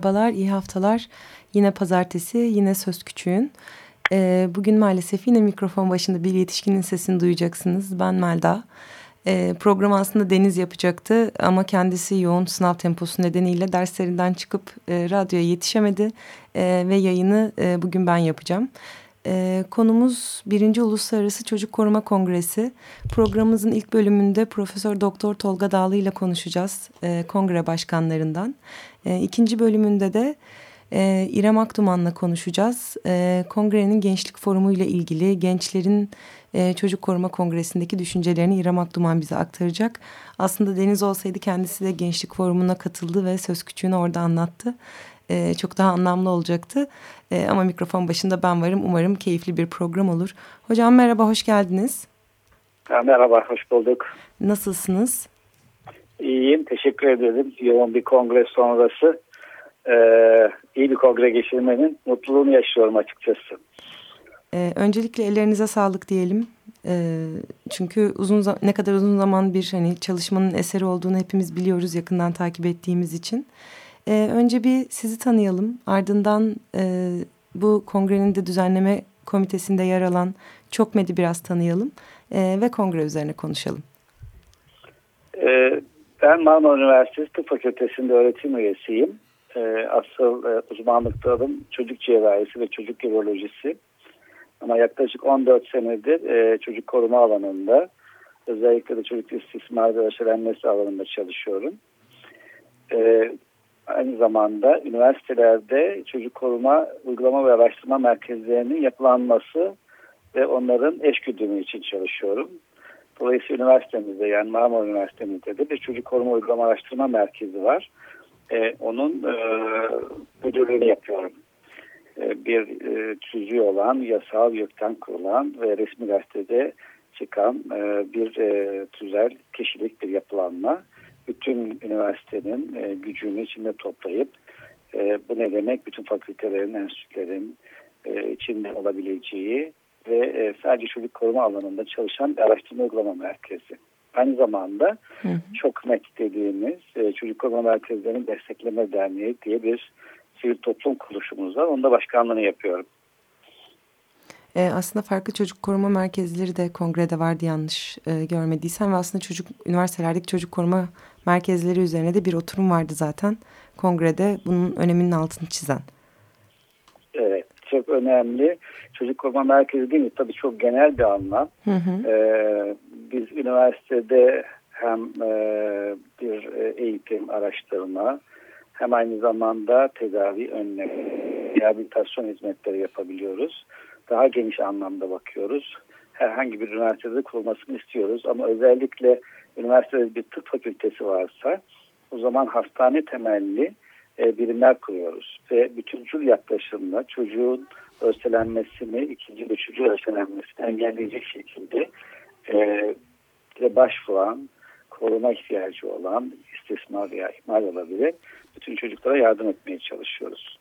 Merhabalar, iyi haftalar. Yine pazartesi, yine Söz Küçüğün. Ee, bugün maalesef yine mikrofon başında bir yetişkinin sesini duyacaksınız. Ben Melda. Ee, program aslında Deniz yapacaktı ama kendisi yoğun sınav temposu nedeniyle derslerinden çıkıp e, radyoya yetişemedi. E, ve yayını e, bugün ben yapacağım. E, konumuz birinci Uluslararası Çocuk Koruma Kongresi. Programımızın ilk bölümünde Profesör Doktor Tolga Dağlı ile konuşacağız e, kongre başkanlarından. E, ikinci bölümünde de e, İrem Akduman'la konuşacağız. E, kongrenin gençlik forumu ile ilgili gençlerin e, Çocuk Koruma Kongresi'ndeki düşüncelerini İrem Akduman bize aktaracak. Aslında Deniz olsaydı kendisi de gençlik forumuna katıldı ve söz küçüğünü orada anlattı. E, çok daha anlamlı olacaktı. E, ama mikrofon başında ben varım. Umarım keyifli bir program olur. Hocam merhaba, hoş geldiniz. Merhaba, hoş bulduk. Nasılsınız? İyiyim, teşekkür ederim. Yoğun bir kongre sonrası e, iyi bir kongre geçirmenin mutluluğunu yaşıyorum açıkçası. Ee, öncelikle ellerinize sağlık diyelim. Ee, çünkü uzun ne kadar uzun zaman bir hani çalışmanın eseri olduğunu hepimiz biliyoruz yakından takip ettiğimiz için. Ee, önce bir sizi tanıyalım. Ardından e, bu kongrenin de düzenleme komitesinde yer alan çok medi biraz tanıyalım e, ve kongre üzerine konuşalım. Ee, ben Marmara Üniversitesi Tıp Fakültesi'nde öğretim üyesiyim. Ee, asıl e, uzmanlık dalım çocuk cerrahisi ve çocuk urolojisi. Ama yaklaşık 14 senedir e, çocuk koruma alanında özellikle de çocuk istismar ve aşırenmesi alanında çalışıyorum. E, aynı zamanda üniversitelerde çocuk koruma uygulama ve araştırma merkezlerinin yapılanması ve onların eşgüdümü için çalışıyorum. Dolayısıyla üniversitemizde yani Marmara Üniversitemizde de bir çocuk koruma uygulama araştırma merkezi var. E, onun e, yapıyorum. E, bir e, tüzüğü olan, yasal yökten kurulan ve resmi gazetede çıkan e, bir e, tüzel kişilik bir yapılanma. Bütün üniversitenin e, gücünü içinde toplayıp e, bu ne demek? Bütün fakültelerin, enstitülerin e, içinde olabileceği ve e, sadece çocuk koruma alanında çalışan bir araştırma uygulama merkezi. Aynı zamanda hı hı. çok net dediğimiz e, çocuk koruma merkezlerinin destekleme derneği diye bir sivil toplum kuruluşumuz var. Onda başkanlığını yapıyorum. E, aslında farklı çocuk koruma merkezleri de kongrede vardı yanlış e, görmediysem ve aslında çocuk üniversitelerdeki çocuk koruma merkezleri üzerine de bir oturum vardı zaten kongrede bunun öneminin altını çizen. Evet çok önemli. Çocuk koruma merkezi değil mi? Tabii çok genel bir anlam. Hı hı. Ee, biz üniversitede hem e, bir eğitim, araştırma hem aynı zamanda tedavi, önleme, rehabilitasyon hizmetleri yapabiliyoruz. Daha geniş anlamda bakıyoruz. Herhangi bir üniversitede kurulmasını istiyoruz ama özellikle üniversitede bir tıp fakültesi varsa o zaman hastane temelli e, birimler kuruyoruz. Ve bütüncül yaklaşımla çocuğun örselenmesini, ikinci üçüncü örselenmesini engelleyecek şekilde e, başvuran, koruma ihtiyacı olan istismar veya ihmal olabilir. Bütün çocuklara yardım etmeye çalışıyoruz.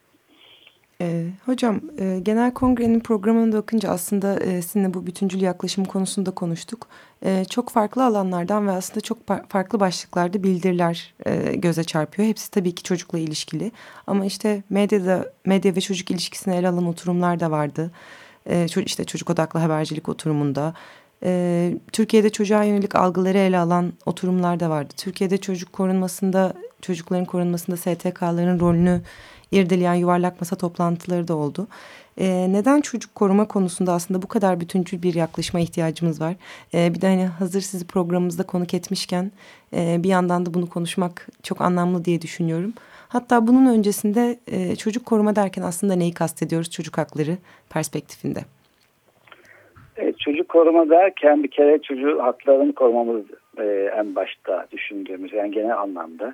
E, hocam e, genel kongrenin programını da okuyunca aslında e, sizinle bu bütüncül yaklaşım konusunda konuştuk. E, çok farklı alanlardan ve aslında çok farklı başlıklarda bildiriler e, göze çarpıyor. Hepsi tabii ki çocukla ilişkili. Ama işte medyada medya ve çocuk ilişkisini ele alan oturumlar da vardı. E, işte çocuk odaklı habercilik oturumunda. E, Türkiye'de çocuğa yönelik algıları ele alan oturumlar da vardı. Türkiye'de çocuk korunmasında, çocukların korunmasında STK'ların rolünü irdeleyen yuvarlak masa toplantıları da oldu. Ee, neden çocuk koruma konusunda aslında bu kadar bütüncül bir yaklaşıma ihtiyacımız var? Ee, bir de hani hazır sizi programımızda konuk etmişken e, bir yandan da bunu konuşmak çok anlamlı diye düşünüyorum. Hatta bunun öncesinde e, çocuk koruma derken aslında neyi kastediyoruz çocuk hakları perspektifinde? Evet, çocuk koruma derken bir kere çocuğu haklarını korumamız e, en başta düşündüğümüz yani genel anlamda.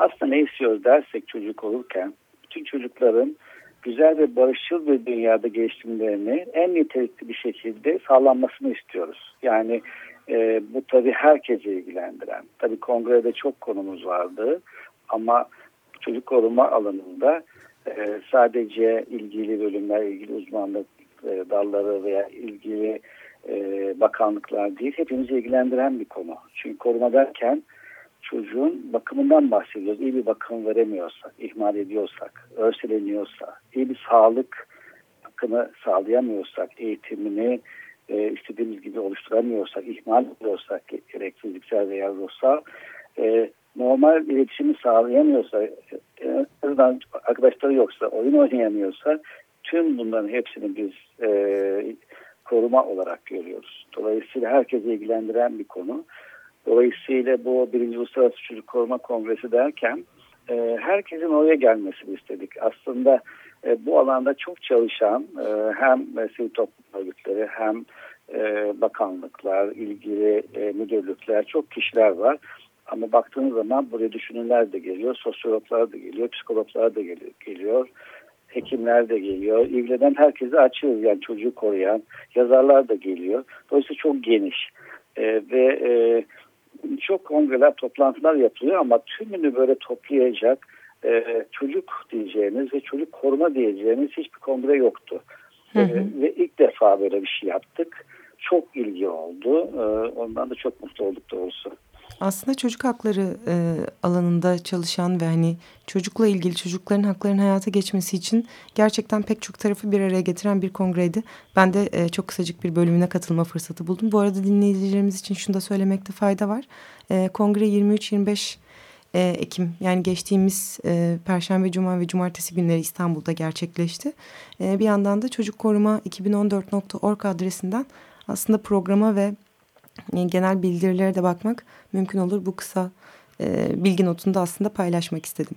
Aslında ne istiyoruz dersek çocuk olurken bütün çocukların güzel ve barışçıl bir dünyada gelişimlerini en nitelikli bir şekilde sağlanmasını istiyoruz. Yani e, bu tabii herkese ilgilendiren. Tabii kongrede çok konumuz vardı ama çocuk koruma alanında e, sadece ilgili bölümler, ilgili uzmanlık e, dalları veya ilgili e, bakanlıklar değil, hepimizi ilgilendiren bir konu. Çünkü koruma derken çocuğun bakımından bahsediyoruz. İyi bir bakım veremiyorsak, ihmal ediyorsak, örseleniyorsa, iyi bir sağlık hakkını sağlayamıyorsak, eğitimini e, istediğimiz gibi oluşturamıyorsak, ihmal ediyorsak gerekli fiziksel veya ruhsal, e, normal iletişimi sağlayamıyorsa, e, azından arkadaşları yoksa, oyun oynayamıyorsa tüm bunların hepsini biz e, koruma olarak görüyoruz. Dolayısıyla herkesi ilgilendiren bir konu. Dolayısıyla bu birinci Uluslararası Çocuk Koruma Kongresi derken e, herkesin oraya gelmesini istedik. Aslında e, bu alanda çok çalışan e, hem sivil toplum örgütleri hem e, bakanlıklar, ilgili e, müdürlükler, çok kişiler var. Ama baktığınız zaman buraya düşünürler de geliyor, sosyologlar da geliyor, psikologlar da geliyor, geliyor hekimler de geliyor. İlgilenen herkese açıyoruz yani çocuğu koruyan yazarlar da geliyor. Dolayısıyla çok geniş e, ve e, çok kongreler, toplantılar yapılıyor ama tümünü böyle toplayacak e, çocuk diyeceğimiz ve çocuk koruma diyeceğimiz hiçbir kongre yoktu. Hı hı. E, ve ilk defa böyle bir şey yaptık. Çok ilgi oldu. E, ondan da çok mutlu olduk doğrusu. Aslında çocuk hakları e, alanında çalışan ve hani çocukla ilgili çocukların haklarının hayata geçmesi için gerçekten pek çok tarafı bir araya getiren bir kongreydi. Ben de e, çok kısacık bir bölümüne katılma fırsatı buldum. Bu arada dinleyicilerimiz için şunu da söylemekte fayda var. E, kongre 23-25 e, Ekim yani geçtiğimiz e, Perşembe, Cuma ve Cumartesi günleri İstanbul'da gerçekleşti. E, bir yandan da Çocuk Koruma 2014.org adresinden aslında programa ve genel bildirilere de bakmak mümkün olur. Bu kısa e, bilgi notunu da aslında paylaşmak istedim.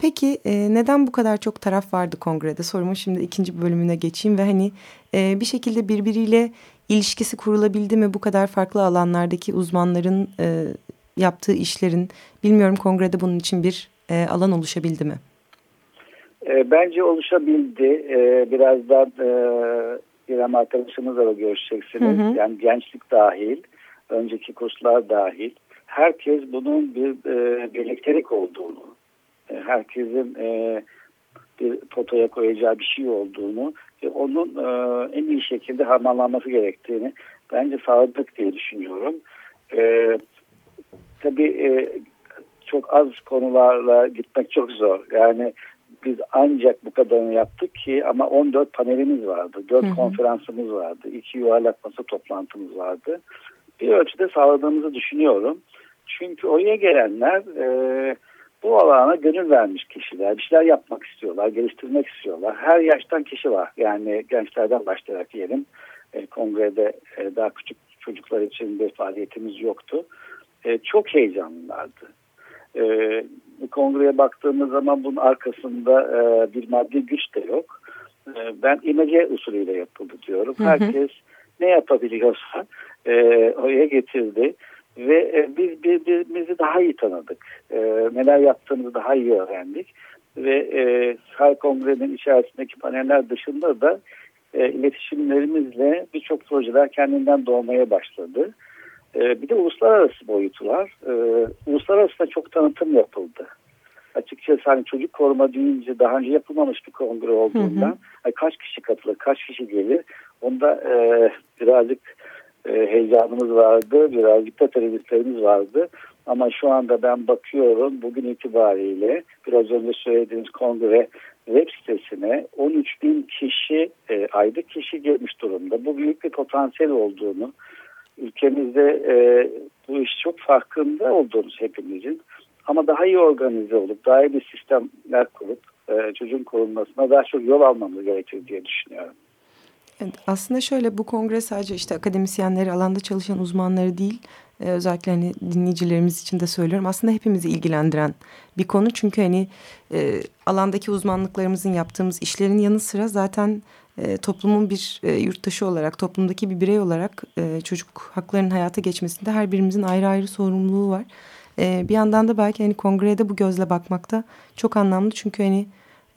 Peki e, neden bu kadar çok taraf vardı kongrede? Sorumun şimdi ikinci bölümüne geçeyim ve hani e, bir şekilde birbiriyle ilişkisi kurulabildi mi bu kadar farklı alanlardaki uzmanların e, yaptığı işlerin? Bilmiyorum kongrede bunun için bir e, alan oluşabildi mi? E, bence oluşabildi. E, birazdan e, İrem arkadaşımızla da görüşeceksiniz. Hı hı. Yani gençlik dahil, önceki kurslar dahil. Herkes bunun bir e, elektrik olduğunu, e, herkesin e, bir fotoya koyacağı bir şey olduğunu ve onun e, en iyi şekilde harmanlanması gerektiğini bence sağladık diye düşünüyorum. E, tabii e, çok az konularla gitmek çok zor. Yani biz ancak bu kadarını yaptık ki ama 14 panelimiz vardı. 4 hı hı. konferansımız vardı. 2 yuvarlak masa toplantımız vardı. Bir ölçüde sağladığımızı düşünüyorum. Çünkü oraya gelenler e, bu alana gönül vermiş kişiler. Bir şeyler yapmak istiyorlar, geliştirmek istiyorlar. Her yaştan kişi var. Yani gençlerden başlayarak diyelim. E, kongrede e, daha küçük çocuklar için bir faaliyetimiz yoktu. E, çok heyecanlılardı. E, kongreye baktığımız zaman bunun arkasında e, bir maddi güç de yok. E, ben imece usulüyle yapıldı diyorum. Hı hı. Herkes ne yapabiliyorsa e, oraya getirdi ve e, biz birbirimizi daha iyi tanıdık. E, neler yaptığımızı daha iyi öğrendik ve e, her kongrenin içerisindeki paneller dışında da e, iletişimlerimizle birçok projeler kendinden doğmaya başladı. E, bir de uluslararası boyutu var. E, uluslararası da çok tanıtım yapıldı. Açıkçası hani çocuk koruma deyince daha önce yapılmamış bir kongre olduğundan hı hı. kaç kişi katılır, kaç kişi gelir onda e, birazcık e, heyecanımız vardı, birazcık da tereddütlerimiz vardı. Ama şu anda ben bakıyorum bugün itibariyle biraz önce söylediğiniz kongre web sitesine 13 bin kişi, e, aylık kişi gelmiş durumda. Bu büyük bir potansiyel olduğunu, ülkemizde e, bu iş çok farkında olduğumuz hepimizin ama daha iyi organize olup daha iyi bir sistemler kurup e, çocuğun korunmasına daha çok yol almamız gerekiyor diye düşünüyorum. Aslında şöyle bu kongre sadece işte akademisyenleri, alanda çalışan uzmanları değil, e, özellikle hani dinleyicilerimiz için de söylüyorum. Aslında hepimizi ilgilendiren bir konu. Çünkü hani e, alandaki uzmanlıklarımızın yaptığımız işlerin yanı sıra zaten e, toplumun bir e, yurttaşı olarak, toplumdaki bir birey olarak e, çocuk haklarının hayata geçmesinde her birimizin ayrı ayrı sorumluluğu var. E, bir yandan da belki hani kongrede bu gözle bakmakta çok anlamlı. Çünkü hani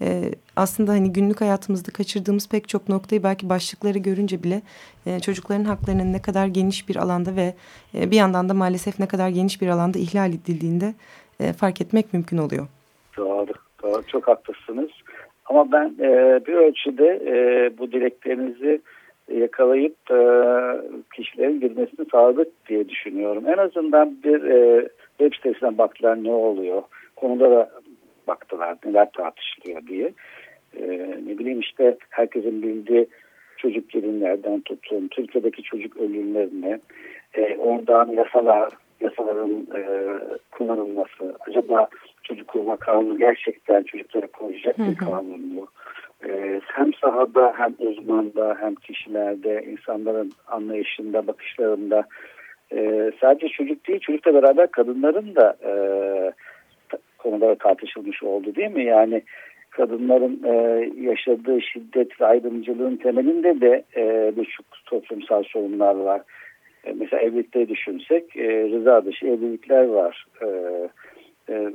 e, aslında hani günlük hayatımızda kaçırdığımız pek çok noktayı belki başlıkları görünce bile e, çocukların haklarının ne kadar geniş bir alanda ve e, bir yandan da maalesef ne kadar geniş bir alanda ihlal edildiğinde e, fark etmek mümkün oluyor. Doğru, doğru çok haklısınız. Ama ben e, bir ölçüde e, bu dileklerinizi yakalayıp e, kişilerin girmesini sağladık diye düşünüyorum. En azından bir e, web sitesine baktılar ne oluyor, konulara baktılar neler tartışılıyor diye. E, ne bileyim işte herkesin bildiği çocuk gelinlerden tutun, Türkiye'deki çocuk ölümlerine, e, oradan yasalar, yasaların e, kullanılması, acaba çocuk koruma kanunu gerçekten çocuklara koruyacak bir kanun mu? Ee, hem sahada hem uzmanda hem kişilerde insanların anlayışında bakışlarında e, sadece çocuk değil çocukla beraber kadınların da e, konuları tartışılmış oldu değil mi? Yani kadınların e, yaşadığı şiddet ve ayrımcılığın temelinde de e, birçok toplumsal sorunlar var. E, mesela evlilikte düşünsek e, rıza dışı evlilikler var. E, e,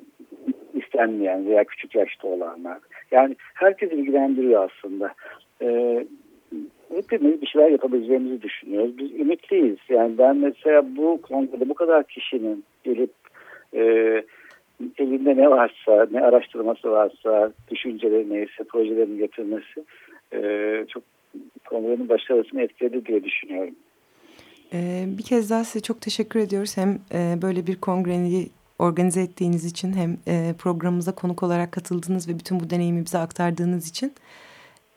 istenmeyen veya küçük yaşta olanlar. Yani herkes ilgilendiriyor aslında. E, hepimiz bir şeyler yapabileceğimizi düşünüyoruz. Biz ümitliyiz. Yani ben mesela bu kongrede bu kadar kişinin gelip e, elinde ne varsa, ne araştırması varsa, düşünceleri neyse, projelerini getirmesi e, çok kongrenin başarısını etkiledi diye düşünüyorum. Ee, bir kez daha size çok teşekkür ediyoruz. Hem e, böyle bir kongreyi organize ettiğiniz için hem e, programımıza konuk olarak katıldığınız ve bütün bu deneyimi bize aktardığınız için.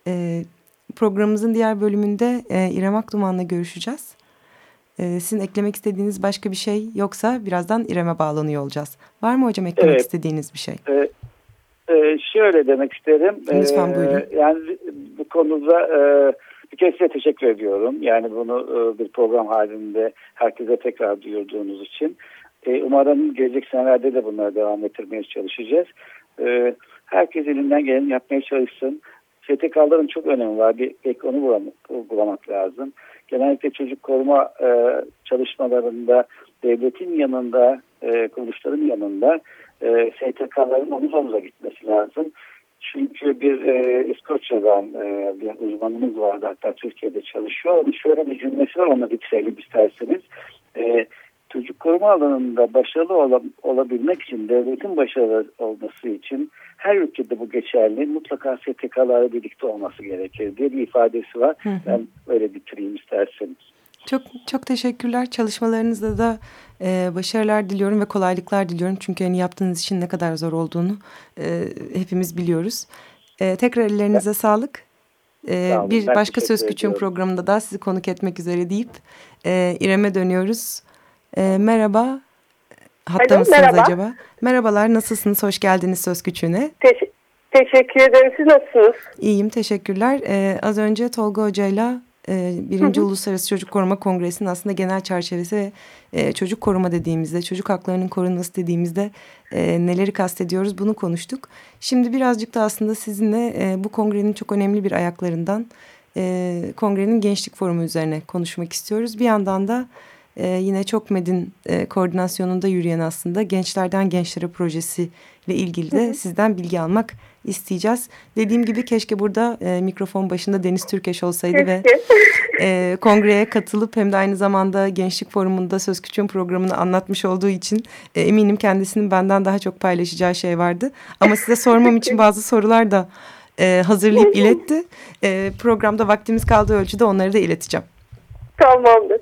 E, programımızın diğer bölümünde e, İrem Akduman'la görüşeceğiz. E, sizin eklemek istediğiniz başka bir şey yoksa birazdan İrem'e bağlanıyor olacağız. Var mı hocam eklemek evet. istediğiniz bir şey? Evet. Ee, şöyle demek isterim. Lütfen ee, buyurun. Yani bu konuda e, bir kez size teşekkür ediyorum. Yani bunu e, bir program halinde herkese tekrar duyurduğunuz için. E, umarım gelecek senelerde de bunları devam ettirmeye çalışacağız. E, herkes elinden geleni yapmaya çalışsın. STK'ların çok önemi var. Bir ek onu bulamak, bulamak lazım. Genellikle çocuk koruma e, çalışmalarında devletin yanında, e, kuruluşların yanında e, STK'ların omuz omuza gitmesi lazım. Çünkü bir e, İskoçya'dan e, bir uzmanımız vardı hatta Türkiye'de çalışıyor. Şöyle bir cümlesi var onu bitirelim isterseniz. E, çocuk koruma alanında başarılı ol, olabilmek için, devletin başarılı olması için her ülkede bu geçerli. Mutlaka STK'larla birlikte olması gerekir diye bir ifadesi var. Hı hı. Ben öyle bitireyim isterseniz. Çok çok teşekkürler. Çalışmalarınızda da e, başarılar diliyorum ve kolaylıklar diliyorum. Çünkü hani yaptığınız için ne kadar zor olduğunu e, hepimiz biliyoruz. E, tekrar ellerinize evet. sağlık. E, bir ben başka Söz Küçüğün programında da sizi konuk etmek üzere deyip e, İrem'e dönüyoruz. E, merhaba. Hatta Alo, mısınız merhaba. acaba? Merhabalar, nasılsınız? Hoş geldiniz Söz Küçüğü'ne. Teş teşekkür ederim. Siz nasılsınız? İyiyim, teşekkürler. Ee, az önce Tolga Hoca'yla e, birinci Uluslararası Çocuk Koruma Kongresi'nin aslında genel çerçevesi ve çocuk koruma dediğimizde, çocuk haklarının korunması dediğimizde e, neleri kastediyoruz bunu konuştuk. Şimdi birazcık da aslında sizinle e, bu kongrenin çok önemli bir ayaklarından kongrenin gençlik forumu üzerine konuşmak istiyoruz. Bir yandan da e, yine çok medin e, koordinasyonunda yürüyen aslında gençlerden gençlere projesi ile ilgili de sizden bilgi almak isteyeceğiz. Dediğim gibi keşke burada e, mikrofon başında Deniz Türkeş olsaydı keşke. ve e, kongreye katılıp hem de aynı zamanda Gençlik Forumu'nda Söz Küçüğün programını anlatmış olduğu için e, eminim kendisinin benden daha çok paylaşacağı şey vardı. Ama size sormam için bazı sorular da e, hazırlayıp iletti. E, programda vaktimiz kaldığı ölçüde onları da ileteceğim. Tamamdır.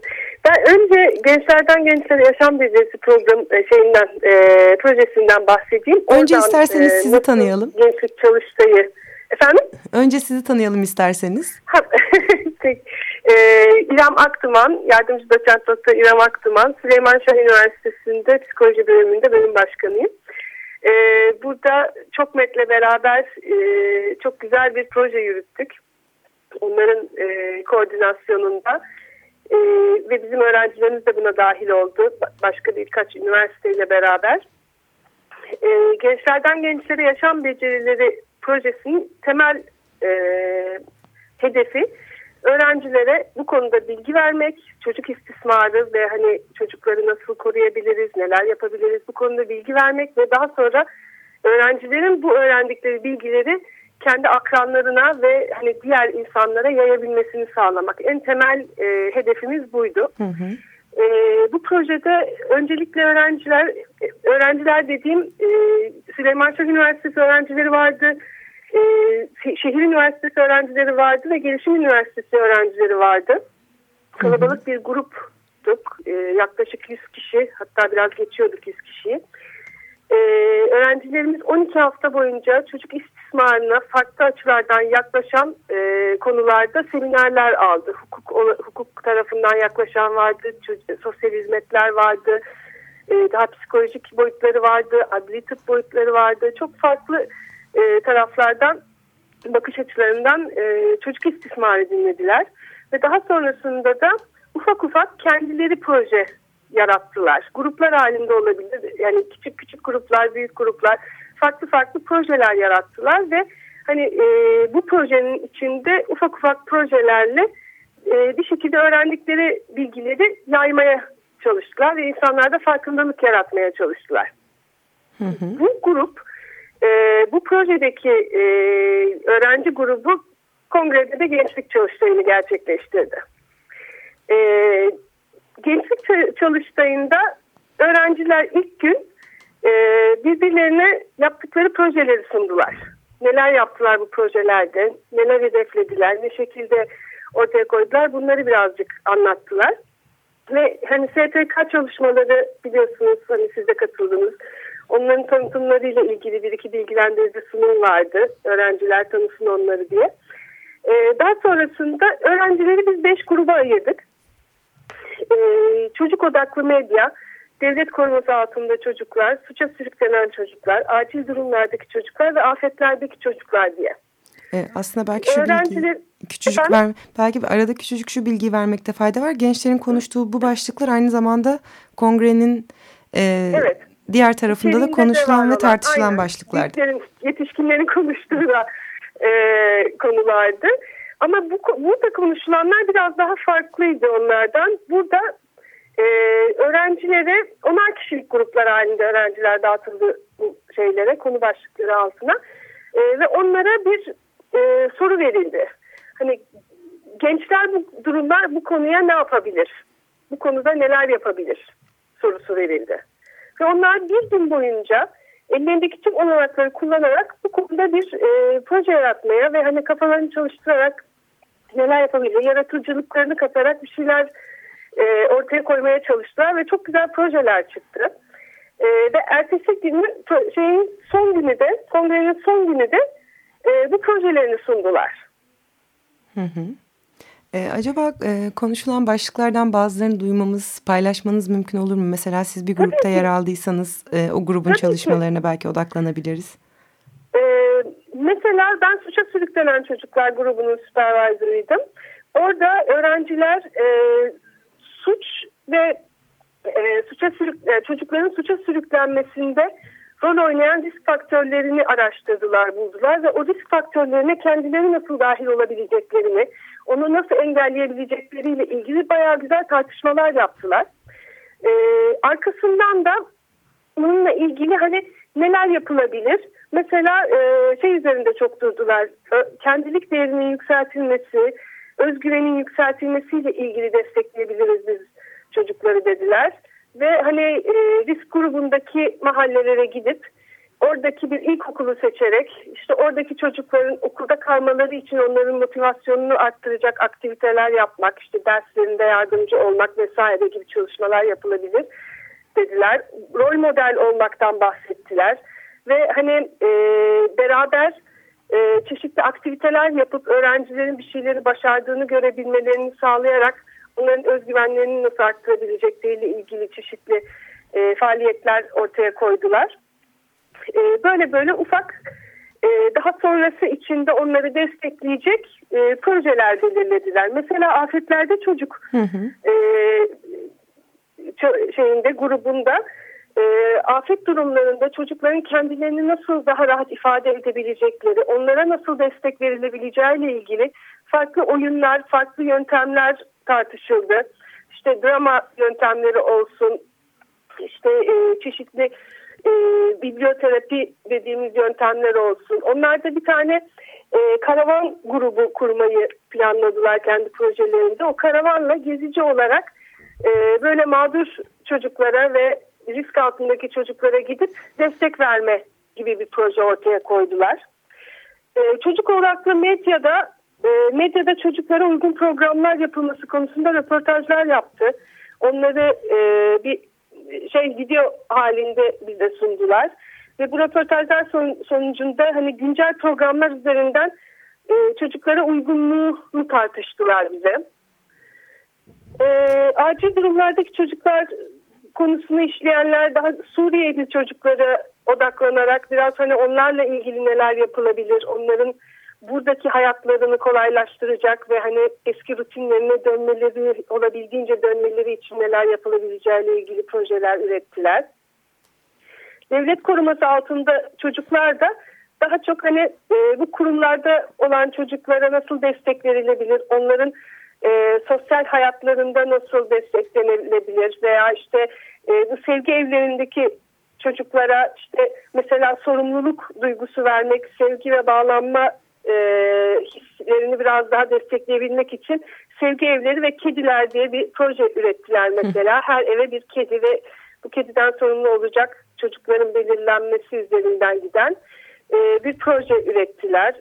Önce Gençlerden Gençlere Yaşam Becerisi program e, şeyinden e, projesinden bahsedeyim. Önce Oradan, isterseniz e, sizi tanıyalım. Gençlik çalıştayı. Efendim? Önce sizi tanıyalım isterseniz. e, İrem Aktıman, yardımcı doçent doktor İrem Aktıman, Süleyman Şah Üniversitesi'nde psikoloji bölümünde bölüm başkanıyım. E, burada çok metle beraber e, çok güzel bir proje yürüttük. Onların e, koordinasyonunda e, ve bizim öğrencilerimiz de buna dahil oldu. Başka birkaç üniversiteyle beraber. E, Gençlerden Gençlere Yaşam Becerileri projesinin temel e, hedefi öğrencilere bu konuda bilgi vermek, çocuk istismarı ve hani çocukları nasıl koruyabiliriz, neler yapabiliriz bu konuda bilgi vermek ve daha sonra öğrencilerin bu öğrendikleri bilgileri kendi akranlarına ve hani diğer insanlara yayabilmesini sağlamak. En temel e, hedefimiz buydu. Hı hı. E, bu projede öncelikle öğrenciler, öğrenciler dediğim e, Süleyman Şah Üniversitesi öğrencileri vardı, e, Şehir Üniversitesi öğrencileri vardı ve Gelişim Üniversitesi öğrencileri vardı. Kalabalık bir gruptuk, e, yaklaşık 100 kişi, hatta biraz geçiyorduk 100 kişiyi. E, öğrencilerimiz 12 hafta boyunca çocuk istismarına farklı açılardan yaklaşan e, konularda seminerler aldı. Hukuk, hukuk tarafından yaklaşan vardı, sosyal hizmetler vardı, e, daha psikolojik boyutları vardı, adli tıp boyutları vardı. Çok farklı e, taraflardan bakış açılarından e, çocuk istismarı dinlediler. Ve daha sonrasında da ufak ufak kendileri proje yarattılar. Gruplar halinde olabilir. Yani küçük küçük gruplar, büyük gruplar farklı farklı projeler yarattılar ve hani e, bu projenin içinde ufak ufak projelerle e, bir şekilde öğrendikleri bilgileri yaymaya çalıştılar ve insanlarda farkındalık yaratmaya çalıştılar. Hı hı. Bu grup, e, bu projedeki e, öğrenci grubu kongrede de gençlik çalıştayını gerçekleştirdi. E, gençlik çalıştayında öğrenciler ilk gün e, birbirlerine yaptıkları projeleri sundular. Neler yaptılar bu projelerde, neler hedeflediler, ne şekilde ortaya koydular bunları birazcık anlattılar. Ve hani STK çalışmaları biliyorsunuz hani siz de katıldınız. Onların tanıtımlarıyla ilgili bir iki bilgilendirici sunum vardı. Öğrenciler tanısın onları diye. Ee, daha sonrasında öğrencileri biz beş gruba ayırdık. Ee, çocuk odaklı medya, devlet koruması altında çocuklar, suça sürüklenen çocuklar, acil durumlardaki çocuklar ve afetlerdeki çocuklar diye. E, aslında belki şu bilgi, küçücük ver, belki arada küçücük şu bilgiyi vermekte fayda var. Gençlerin konuştuğu bu başlıklar aynı zamanda kongrenin e, evet. diğer tarafında İçerinde da konuşulan ve tartışılan Aynen. başlıklar. Yetişkinlerin konuştuğu da e, konulardı. Ama bu, burada konuşulanlar biraz daha farklıydı onlardan. Burada e, öğrencilere onar kişilik gruplar halinde öğrenciler dağıtıldı bu şeylere, konu başlıkları altına. E, ve onlara bir e, soru verildi. Hani gençler bu durumlar bu konuya ne yapabilir? Bu konuda neler yapabilir? Sorusu verildi. Ve onlar bir gün boyunca ellerindeki tüm olanakları kullanarak bu konuda bir e, proje yaratmaya ve hani kafalarını çalıştırarak neler yapabilir, yaratıcılıklarını katarak bir şeyler e, ortaya koymaya çalıştılar ve çok güzel projeler çıktı. E, ve ertesi günü şeyin son günü de, kongrenin son günü de e, bu projelerini sundular. Hı hı. E, acaba e, konuşulan başlıklardan bazılarını duymamız, paylaşmanız mümkün olur mu? Mesela siz bir grupta yer aldıysanız e, o grubun Tabii çalışmalarına ki. belki odaklanabiliriz. E, mesela ben suça sürüklenen çocuklar grubunun supervisor'ıydım. Orada öğrenciler e, suç ve e, suça sürük, e, çocukların suça sürüklenmesinde rol oynayan risk faktörlerini araştırdılar, buldular ve o risk faktörlerine kendileri nasıl dahil olabileceklerini, onu nasıl engelleyebilecekleriyle ilgili bayağı güzel tartışmalar yaptılar. Ee, arkasından da bununla ilgili hani neler yapılabilir? Mesela e, şey üzerinde çok durdular. Kendilik değerinin yükseltilmesi, özgüvenin yükseltilmesiyle ilgili destekleyebiliriz biz çocukları dediler ve hani e, risk grubundaki mahallelere gidip oradaki bir ilkokulu seçerek işte oradaki çocukların okulda kalmaları için onların motivasyonunu arttıracak aktiviteler yapmak, işte derslerinde yardımcı olmak vesaire gibi çalışmalar yapılabilir dediler. Rol model olmaktan bahsettiler ve hani e, beraber e, çeşitli aktiviteler yapıp öğrencilerin bir şeyleri başardığını görebilmelerini sağlayarak onların özgüvenlerini nasıl arttırabilecekleriyle ilgili çeşitli e, faaliyetler ortaya koydular. E, böyle böyle ufak e, daha sonrası içinde onları destekleyecek e, projeler belirlediler. Mesela afetlerde çocuk hı hı. E, şeyinde grubunda e, afet durumlarında çocukların kendilerini nasıl daha rahat ifade edebilecekleri, onlara nasıl destek verilebileceğiyle ilgili farklı oyunlar, farklı yöntemler tartışıldı. İşte drama yöntemleri olsun, işte e, çeşitli e, biblioterapi dediğimiz yöntemler olsun. Onlar da bir tane e, karavan grubu kurmayı planladılar kendi projelerinde. O karavanla gezici olarak e, böyle mağdur çocuklara ve risk altındaki çocuklara gidip destek verme gibi bir proje ortaya koydular. E, çocuk odaklı medyada e, medyada çocuklara uygun programlar yapılması konusunda röportajlar yaptı. Onları e, bir şey video halinde bize sundular. Ve bu röportajlar son, sonucunda hani güncel programlar üzerinden e, çocuklara uygunluğunu tartıştılar bize. E, acil durumlardaki çocuklar konusunu işleyenler daha Suriyeli çocuklara odaklanarak biraz hani onlarla ilgili neler yapılabilir, onların buradaki hayatlarını kolaylaştıracak ve hani eski rutinlerine dönmeleri olabildiğince dönmeleri için neler yapılabileceğiyle ilgili projeler ürettiler. Devlet koruması altında çocuklar da daha çok hani e, bu kurumlarda olan çocuklara nasıl destek verilebilir, onların e, sosyal hayatlarında nasıl desteklenebilir veya işte e, bu sevgi evlerindeki çocuklara işte mesela sorumluluk duygusu vermek, sevgi ve bağlanma e, hislerini biraz daha destekleyebilmek için sevgi evleri ve kediler diye bir proje ürettiler mesela. Her eve bir kedi ve bu kediden sorumlu olacak çocukların belirlenmesi üzerinden giden e, bir proje ürettiler.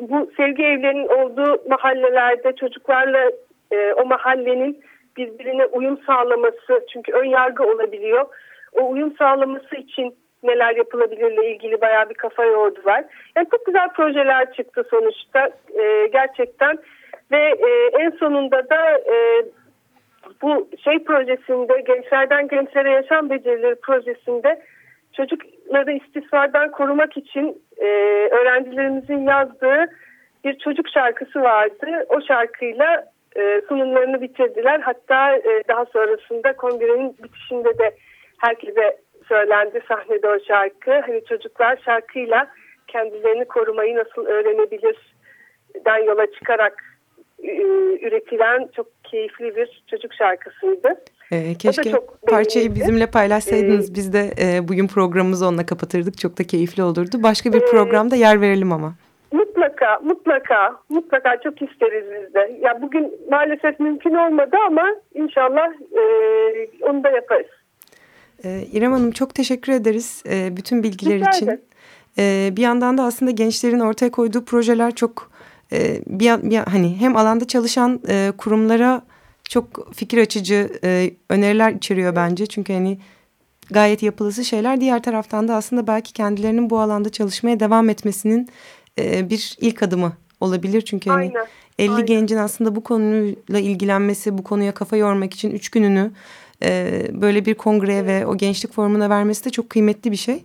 Bu sevgi evlerinin olduğu mahallelerde çocuklarla e, o mahallenin birbirine uyum sağlaması çünkü ön yargı olabiliyor. O uyum sağlaması için neler yapılabilirle ilgili bayağı bir kafa yordular. Yani çok güzel projeler çıktı sonuçta e, gerçekten ve e, en sonunda da e, bu şey projesinde gençlerden gençlere yaşam becerileri projesinde çocukları istismardan korumak için e, öğrencilerimizin yazdığı bir çocuk şarkısı vardı. O şarkıyla e, sunumlarını bitirdiler. Hatta e, daha sonrasında kongrenin bitişinde de herkese söylendi sahnede o şarkı. Hani çocuklar şarkıyla kendilerini korumayı nasıl öğrenebilir den yola çıkarak e, üretilen çok keyifli bir çocuk şarkısıydı. Ee, keşke parçayı bizimle paylaşsaydınız. Ee, Biz de e, bugün programımızı onunla kapatırdık. Çok da keyifli olurdu. Başka bir e, programda yer verelim ama. Mutlaka, mutlaka, mutlaka çok isteriz biz de. Ya bugün maalesef mümkün olmadı ama inşallah e, onu da yaparız. Ee, İrem Hanım çok teşekkür ederiz e, bütün bilgiler Rica için. E, bir yandan da aslında gençlerin ortaya koyduğu projeler çok e, bir, bir hani hem alanda çalışan e, kurumlara çok fikir açıcı e, öneriler içeriyor bence. Çünkü hani gayet yapılısı şeyler. Diğer taraftan da aslında belki kendilerinin bu alanda çalışmaya devam etmesinin e, bir ilk adımı olabilir. Çünkü hani aynen, 50 aynen. gencin aslında bu konuyla ilgilenmesi, bu konuya kafa yormak için üç gününü e, böyle bir kongreye ve o gençlik forumuna vermesi de çok kıymetli bir şey.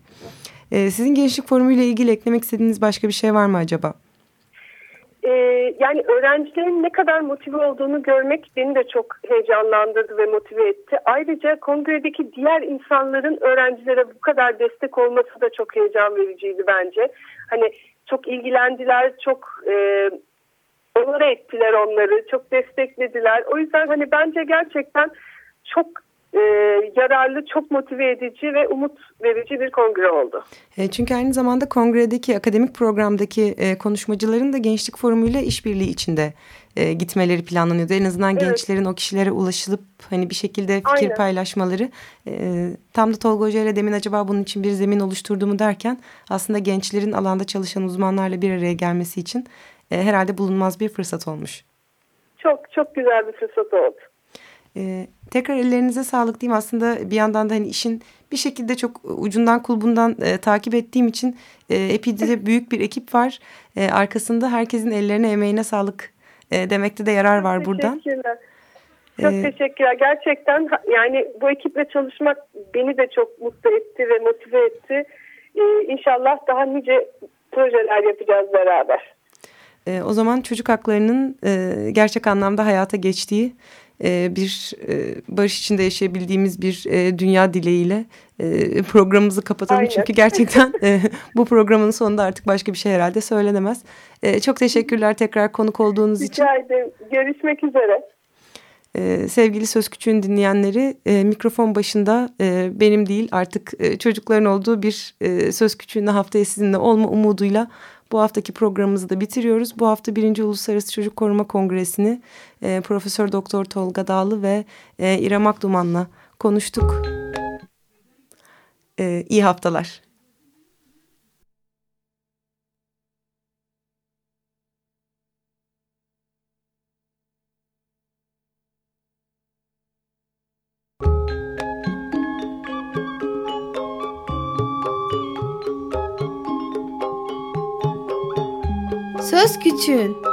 E, sizin gençlik forumuyla ilgili eklemek istediğiniz başka bir şey var mı acaba? Ee, yani öğrencilerin ne kadar motive olduğunu görmek beni de çok heyecanlandırdı ve motive etti. Ayrıca kongredeki diğer insanların öğrencilere bu kadar destek olması da çok heyecan vericiydi bence. Hani çok ilgilendiler, çok e, onlara ettiler onları, çok desteklediler. O yüzden hani bence gerçekten çok e, yararlı, çok motive edici ve umut verici bir kongre oldu. E, çünkü aynı zamanda kongredeki akademik programdaki e, konuşmacıların da gençlik forumuyla işbirliği içinde e, gitmeleri planlanıyordu. En azından evet. gençlerin o kişilere ulaşılıp hani bir şekilde fikir Aynen. paylaşmaları. E, tam da Tolga Hoca ile demin acaba bunun için bir zemin oluşturdu derken aslında gençlerin alanda çalışan uzmanlarla bir araya gelmesi için e, herhalde bulunmaz bir fırsat olmuş. Çok çok güzel bir fırsat oldu. Ee, tekrar ellerinize sağlık diyeyim aslında bir yandan da hani işin bir şekilde çok ucundan kulbundan e, takip ettiğim için e, Epi'de büyük bir ekip var. E, arkasında herkesin ellerine emeğine sağlık e, demekte de yarar var çok buradan. Teşekkürler. Çok ee, teşekkürler. Gerçekten yani bu ekiple çalışmak beni de çok mutlu etti ve motive etti. Ee, inşallah daha nice projeler yapacağız beraber. E, o zaman çocuk haklarının e, gerçek anlamda hayata geçtiği bir e, barış içinde yaşayabildiğimiz bir e, dünya dileğiyle programımızı kapatalım. Aynen. Çünkü gerçekten bu programın sonunda artık başka bir şey herhalde söylenemez. Çok teşekkürler tekrar konuk olduğunuz Rica için. Rica ederim. Görüşmek üzere. Ee, sevgili Söz Küçüğün dinleyenleri e, mikrofon başında e, benim değil artık e, çocukların olduğu bir e, Söz Küçüğünde haftaya sizinle olma umuduyla bu haftaki programımızı da bitiriyoruz. Bu hafta birinci Uluslararası Çocuk Koruma Kongresi'ni e, Profesör Doktor Tolga Dağlı ve e, İrem Akduman'la konuştuk. E, iyi haftalar. Söz Küçüğün